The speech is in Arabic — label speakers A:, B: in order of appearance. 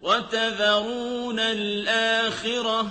A: وَتَذَرُونَ الْآخِرَةَ